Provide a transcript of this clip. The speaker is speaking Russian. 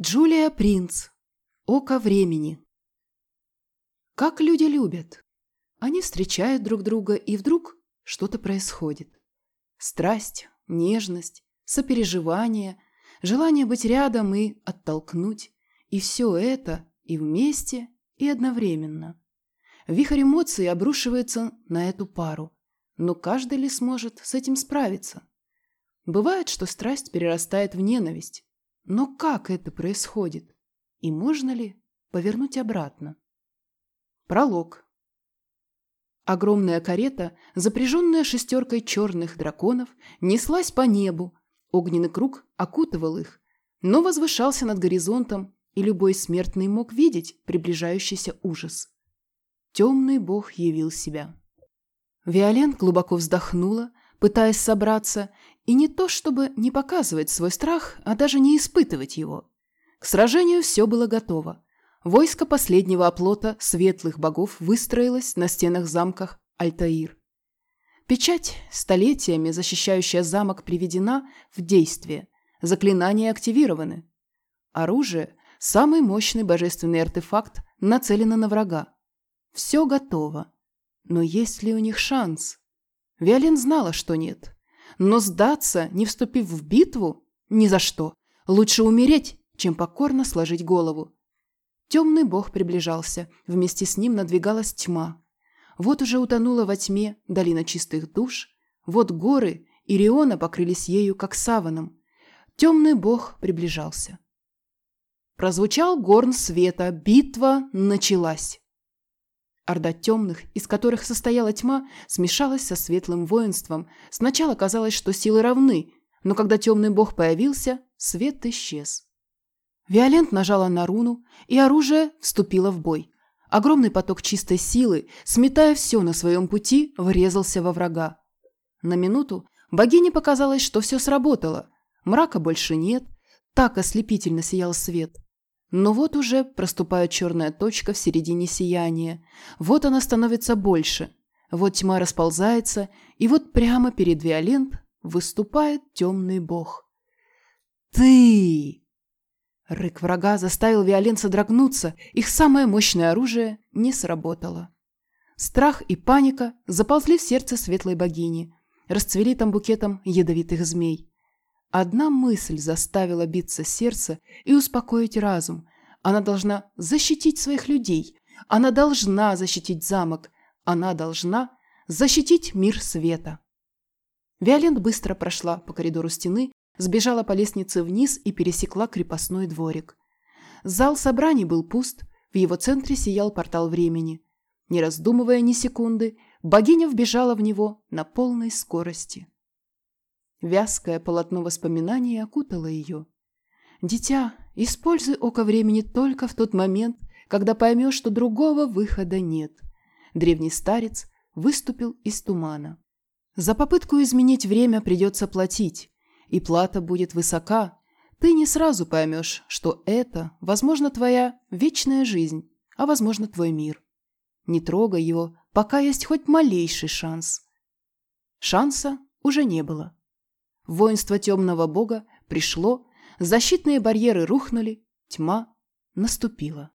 Джулия Принц. Око времени. Как люди любят. Они встречают друг друга, и вдруг что-то происходит. Страсть, нежность, сопереживание, желание быть рядом и оттолкнуть. И все это и вместе, и одновременно. Вихрь эмоций обрушивается на эту пару. Но каждый ли сможет с этим справиться? Бывает, что страсть перерастает в ненависть, но как это происходит? И можно ли повернуть обратно? Пролог. Огромная карета, запряженная шестеркой черных драконов, неслась по небу. Огненный круг окутывал их, но возвышался над горизонтом, и любой смертный мог видеть приближающийся ужас. Темный бог явил себя. Виолен глубоко вздохнула, пытаясь собраться, и не то чтобы не показывать свой страх, а даже не испытывать его. К сражению все было готово. Войско последнего оплота светлых богов выстроилось на стенах замках Альтаир. Печать, столетиями защищающая замок, приведена в действие. Заклинания активированы. Оружие, самый мощный божественный артефакт, нацелено на врага. Все готово. Но есть ли у них шанс? Виолен знала, что нет. Но сдаться, не вступив в битву, ни за что. Лучше умереть, чем покорно сложить голову. Темный бог приближался, вместе с ним надвигалась тьма. Вот уже утонула во тьме долина чистых душ, вот горы Ириона покрылись ею, как саваном. Темный бог приближался. Прозвучал горн света, битва началась. Орда темных, из которых состояла тьма, смешалась со светлым воинством. Сначала казалось, что силы равны, но когда темный бог появился, свет исчез. Виолент нажала на руну, и оружие вступило в бой. Огромный поток чистой силы, сметая все на своем пути, врезался во врага. На минуту богине показалось, что все сработало. Мрака больше нет, так ослепительно сиял свет. Но вот уже проступает черная точка в середине сияния. Вот она становится больше. Вот тьма расползается, и вот прямо перед Виолент выступает темный бог. «Ты!» Рык врага заставил Виолент содрогнуться, их самое мощное оружие не сработало. Страх и паника заползли в сердце светлой богини, расцвели там букетом ядовитых змей. Одна мысль заставила биться сердце и успокоить разум. Она должна защитить своих людей. Она должна защитить замок. Она должна защитить мир света. Виолент быстро прошла по коридору стены, сбежала по лестнице вниз и пересекла крепостной дворик. Зал собраний был пуст, в его центре сиял портал времени. Не раздумывая ни секунды, богиня вбежала в него на полной скорости. Вязкое полотно воспоминаний окутало ее. «Дитя, используй око времени только в тот момент, когда поймешь, что другого выхода нет». Древний старец выступил из тумана. «За попытку изменить время придется платить, и плата будет высока. Ты не сразу поймешь, что это, возможно, твоя вечная жизнь, а, возможно, твой мир. Не трогай его, пока есть хоть малейший шанс». Шанса уже не было. Воинство темного бога пришло, защитные барьеры рухнули, тьма наступила.